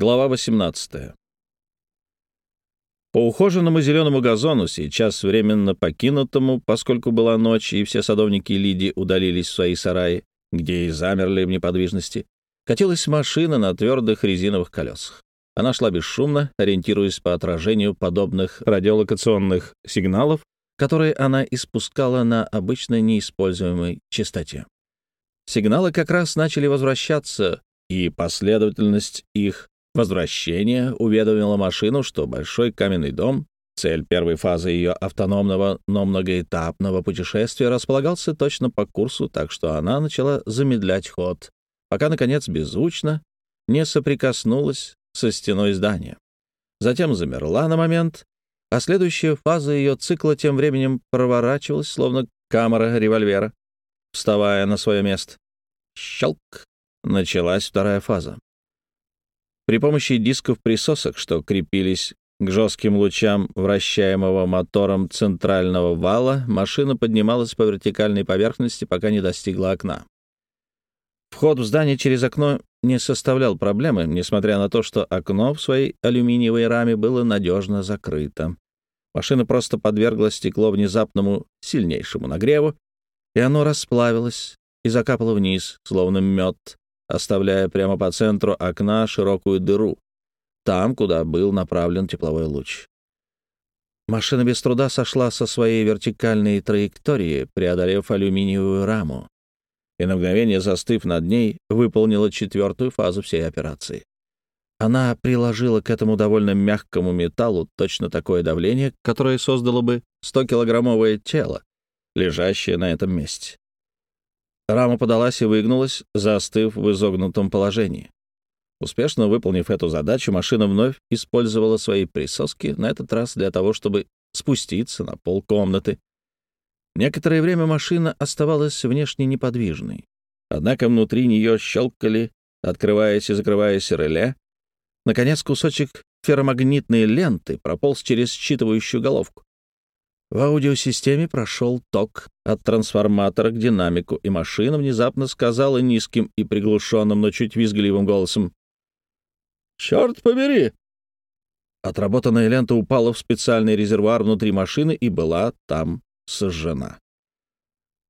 Глава 18. По ухоженному зеленому газону, сейчас временно покинутому, поскольку была ночь, и все садовники Лиди удалились в свои сараи, где и замерли в неподвижности, катилась машина на твердых резиновых колесах. Она шла бесшумно, ориентируясь по отражению подобных радиолокационных сигналов, которые она испускала на обычно неиспользуемой частоте. Сигналы как раз начали возвращаться, и последовательность их Возвращение уведомило машину, что большой каменный дом, цель первой фазы ее автономного, но многоэтапного путешествия, располагался точно по курсу, так что она начала замедлять ход, пока, наконец, беззвучно не соприкоснулась со стеной здания. Затем замерла на момент, а следующая фаза ее цикла тем временем проворачивалась, словно камера револьвера, вставая на свое место. Щелк! Началась вторая фаза. При помощи дисков присосок, что крепились к жестким лучам вращаемого мотором центрального вала, машина поднималась по вертикальной поверхности, пока не достигла окна. Вход в здание через окно не составлял проблемы, несмотря на то, что окно в своей алюминиевой раме было надежно закрыто. Машина просто подвергла стекло внезапному сильнейшему нагреву, и оно расплавилось и закапало вниз, словно мед, оставляя прямо по центру окна широкую дыру, там, куда был направлен тепловой луч. Машина без труда сошла со своей вертикальной траектории, преодолев алюминиевую раму, и на мгновение, застыв над ней, выполнила четвертую фазу всей операции. Она приложила к этому довольно мягкому металлу точно такое давление, которое создало бы 100-килограммовое тело, лежащее на этом месте. Рама подалась и выгнулась, застыв в изогнутом положении. Успешно выполнив эту задачу, машина вновь использовала свои присоски, на этот раз для того, чтобы спуститься на пол комнаты. Некоторое время машина оставалась внешне неподвижной. Однако внутри нее щелкали, открываясь и закрываясь реле. Наконец, кусочек ферромагнитной ленты прополз через считывающую головку. В аудиосистеме прошел ток от трансформатора к динамику, и машина внезапно сказала низким и приглушенным, но чуть визгливым голосом «Черт побери!». Отработанная лента упала в специальный резервуар внутри машины и была там сожжена.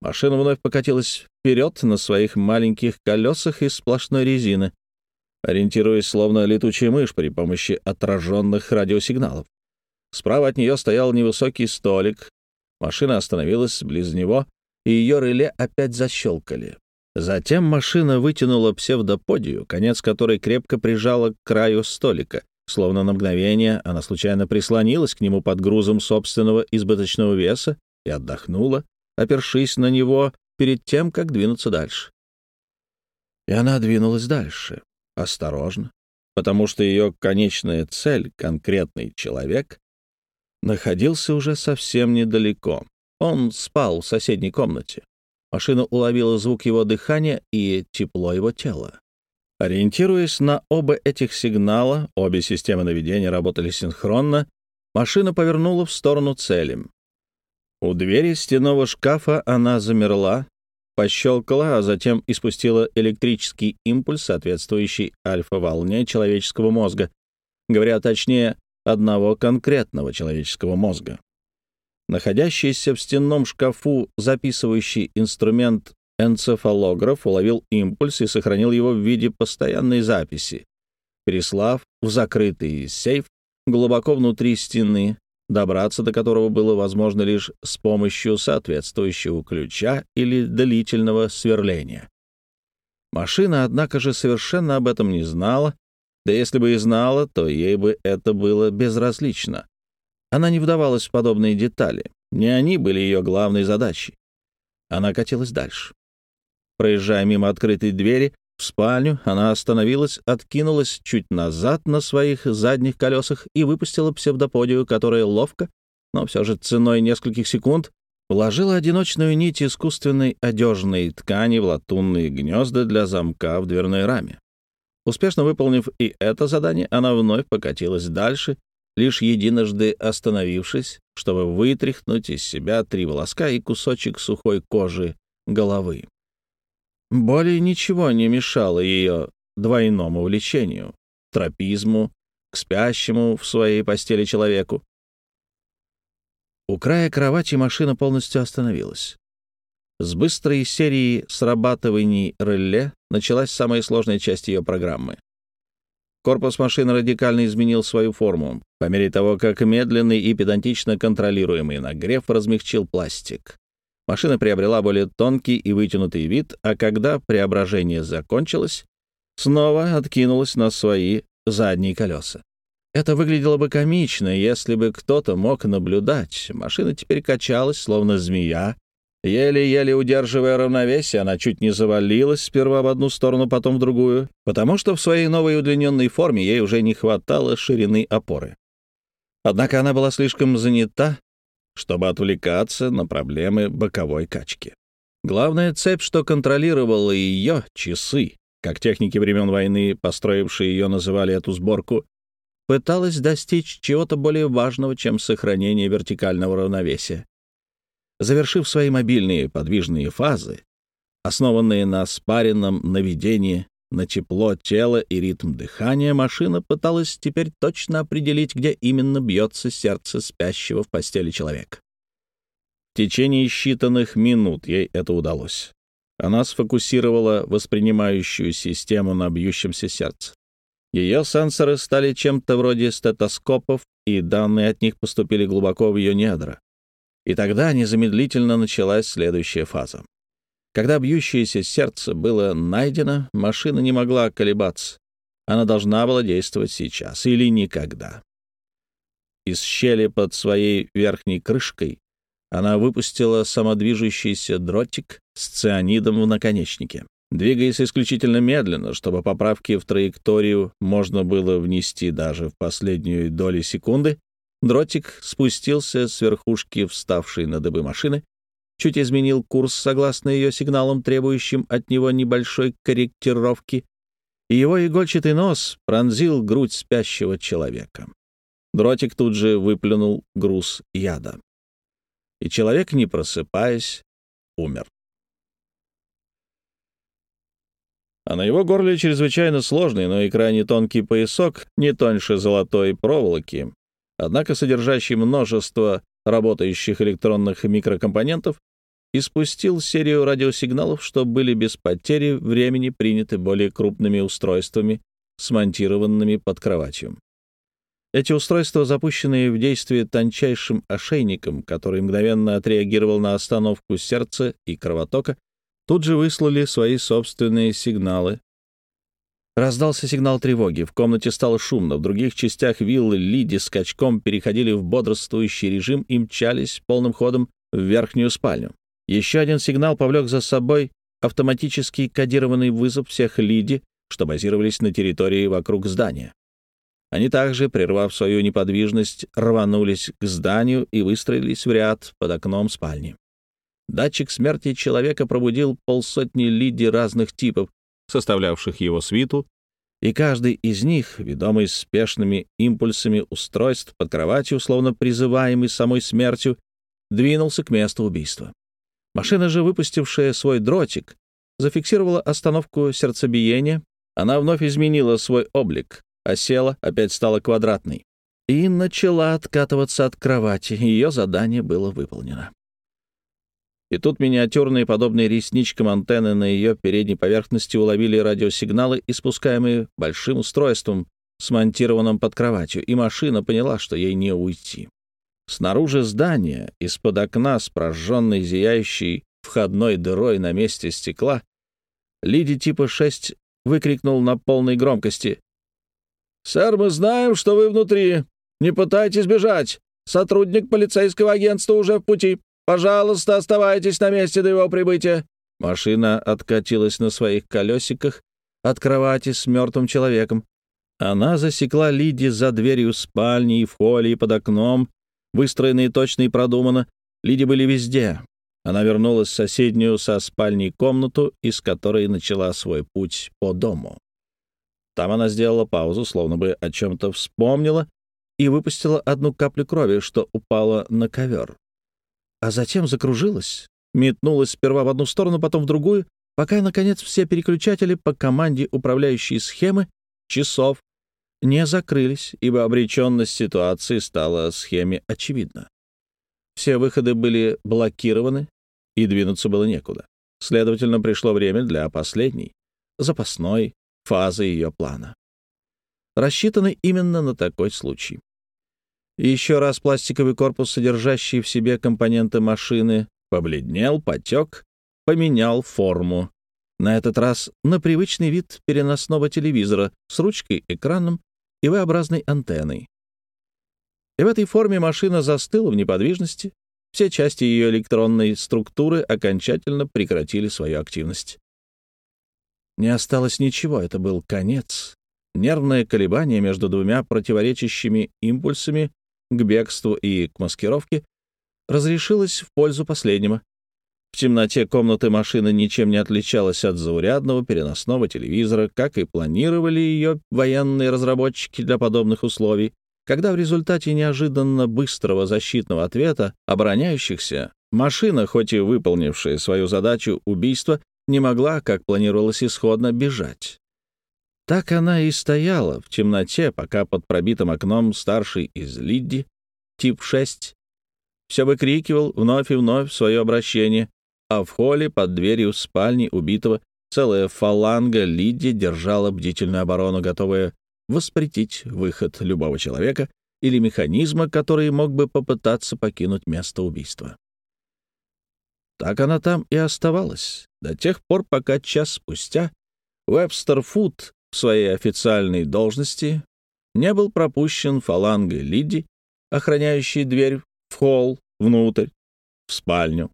Машина вновь покатилась вперед на своих маленьких колесах из сплошной резины, ориентируясь словно летучая мышь при помощи отраженных радиосигналов. Справа от нее стоял невысокий столик. Машина остановилась близ него, и ее реле опять защелкали. Затем машина вытянула псевдоподию, конец которой крепко прижала к краю столика. Словно на мгновение она случайно прислонилась к нему под грузом собственного избыточного веса и отдохнула, опершись на него перед тем, как двинуться дальше. И она двинулась дальше, осторожно, потому что ее конечная цель, конкретный человек, находился уже совсем недалеко. Он спал в соседней комнате. Машина уловила звук его дыхания и тепло его тела. Ориентируясь на оба этих сигнала, обе системы наведения работали синхронно, машина повернула в сторону цели. У двери стенного шкафа она замерла, пощелкала, а затем испустила электрический импульс, соответствующий альфа-волне человеческого мозга. Говоря точнее, одного конкретного человеческого мозга. Находящийся в стенном шкафу записывающий инструмент энцефалограф уловил импульс и сохранил его в виде постоянной записи, переслав в закрытый сейф глубоко внутри стены, добраться до которого было возможно лишь с помощью соответствующего ключа или длительного сверления. Машина, однако же, совершенно об этом не знала да если бы и знала, то ей бы это было безразлично. Она не вдавалась в подобные детали. Не они были ее главной задачей. Она катилась дальше. Проезжая мимо открытой двери в спальню, она остановилась, откинулась чуть назад на своих задних колесах и выпустила псевдоподию, которая ловко, но все же ценой нескольких секунд, вложила одиночную нить искусственной одежной ткани в латунные гнезда для замка в дверной раме. Успешно выполнив и это задание, она вновь покатилась дальше, лишь единожды остановившись, чтобы вытряхнуть из себя три волоска и кусочек сухой кожи головы. Более ничего не мешало ее двойному влечению, тропизму, к спящему в своей постели человеку. У края кровати машина полностью остановилась. С быстрой серии срабатываний реле началась самая сложная часть ее программы. Корпус машины радикально изменил свою форму, по мере того, как медленный и педантично контролируемый нагрев размягчил пластик. Машина приобрела более тонкий и вытянутый вид, а когда преображение закончилось, снова откинулась на свои задние колеса. Это выглядело бы комично, если бы кто-то мог наблюдать. Машина теперь качалась, словно змея. Еле-еле удерживая равновесие, она чуть не завалилась сперва в одну сторону, потом в другую, потому что в своей новой удлиненной форме ей уже не хватало ширины опоры. Однако она была слишком занята, чтобы отвлекаться на проблемы боковой качки. Главная цепь, что контролировала ее, часы, как техники времен войны, построившие ее, называли эту сборку, пыталась достичь чего-то более важного, чем сохранение вертикального равновесия. Завершив свои мобильные подвижные фазы, основанные на спаренном наведении на тепло тела и ритм дыхания, машина пыталась теперь точно определить, где именно бьется сердце спящего в постели человека. В течение считанных минут ей это удалось. Она сфокусировала воспринимающую систему на бьющемся сердце. Ее сенсоры стали чем-то вроде стетоскопов, и данные от них поступили глубоко в ее недра. И тогда незамедлительно началась следующая фаза. Когда бьющееся сердце было найдено, машина не могла колебаться. Она должна была действовать сейчас или никогда. Из щели под своей верхней крышкой она выпустила самодвижущийся дротик с цианидом в наконечнике. Двигаясь исключительно медленно, чтобы поправки в траекторию можно было внести даже в последнюю долю секунды, дротик спустился с верхушки вставшей на дыбы машины чуть изменил курс согласно ее сигналам, требующим от него небольшой корректировки, и его игольчатый нос пронзил грудь спящего человека. Дротик тут же выплюнул груз яда. И человек, не просыпаясь, умер. А на его горле чрезвычайно сложный, но и крайне тонкий поясок, не тоньше золотой проволоки, однако содержащий множество работающих электронных микрокомпонентов, и спустил серию радиосигналов, что были без потери времени приняты более крупными устройствами, смонтированными под кроватью. Эти устройства, запущенные в действие тончайшим ошейником, который мгновенно отреагировал на остановку сердца и кровотока, тут же выслали свои собственные сигналы. Раздался сигнал тревоги, в комнате стало шумно, в других частях виллы Лиди скачком переходили в бодрствующий режим и мчались полным ходом в верхнюю спальню. Еще один сигнал повлек за собой автоматический кодированный вызов всех Лиди, что базировались на территории вокруг здания. Они также, прервав свою неподвижность, рванулись к зданию и выстроились в ряд под окном спальни. Датчик смерти человека пробудил полсотни Лиди разных типов, составлявших его свиту, и каждый из них, ведомый спешными импульсами устройств под кроватью, словно призываемый самой смертью, двинулся к месту убийства. Машина же, выпустившая свой дротик, зафиксировала остановку сердцебиения. Она вновь изменила свой облик, а села, опять стала квадратной. И начала откатываться от кровати. Ее задание было выполнено. И тут миниатюрные, подобные ресничкам антенны на ее передней поверхности уловили радиосигналы, испускаемые большим устройством, смонтированным под кроватью, и машина поняла, что ей не уйти. Снаружи здания, из-под окна с прожженной зияющей входной дырой на месте стекла, Лиди типа 6 выкрикнул на полной громкости. «Сэр, мы знаем, что вы внутри. Не пытайтесь бежать. Сотрудник полицейского агентства уже в пути. Пожалуйста, оставайтесь на месте до его прибытия». Машина откатилась на своих колесиках от кровати с мертвым человеком. Она засекла Лиди за дверью спальни и в холле и под окном, Выстроены точно и продуманно, Лиди были везде. Она вернулась в соседнюю со спальней комнату, из которой начала свой путь по дому. Там она сделала паузу, словно бы о чем-то вспомнила, и выпустила одну каплю крови, что упала на ковер. А затем закружилась, метнулась сперва в одну сторону, потом в другую, пока, наконец, все переключатели по команде управляющей схемы, часов, не закрылись, ибо обреченность ситуации стала схеме очевидна. Все выходы были блокированы, и двинуться было некуда. Следовательно, пришло время для последней, запасной фазы ее плана. Рассчитанной именно на такой случай. И еще раз пластиковый корпус, содержащий в себе компоненты машины, побледнел, потек, поменял форму. На этот раз на привычный вид переносного телевизора с ручкой, экраном и V-образной антенной. И в этой форме машина застыла в неподвижности, все части ее электронной структуры окончательно прекратили свою активность. Не осталось ничего, это был конец. Нервное колебание между двумя противоречащими импульсами к бегству и к маскировке разрешилось в пользу последнего. В темноте комнаты машина ничем не отличалась от заурядного переносного телевизора, как и планировали ее военные разработчики для подобных условий когда в результате неожиданно быстрого защитного ответа обороняющихся машина, хоть и выполнившая свою задачу убийства, не могла, как планировалось исходно, бежать. Так она и стояла в темноте, пока под пробитым окном старший из Лидди, тип 6, все выкрикивал вновь и вновь свое обращение, а в холле под дверью спальни убитого целая фаланга Лидди держала бдительную оборону, готовая воспретить выход любого человека или механизма, который мог бы попытаться покинуть место убийства. Так она там и оставалась до тех пор, пока час спустя Вебстер Фуд своей официальной должности не был пропущен фалангой Лиди, охраняющей дверь в холл, внутрь, в спальню.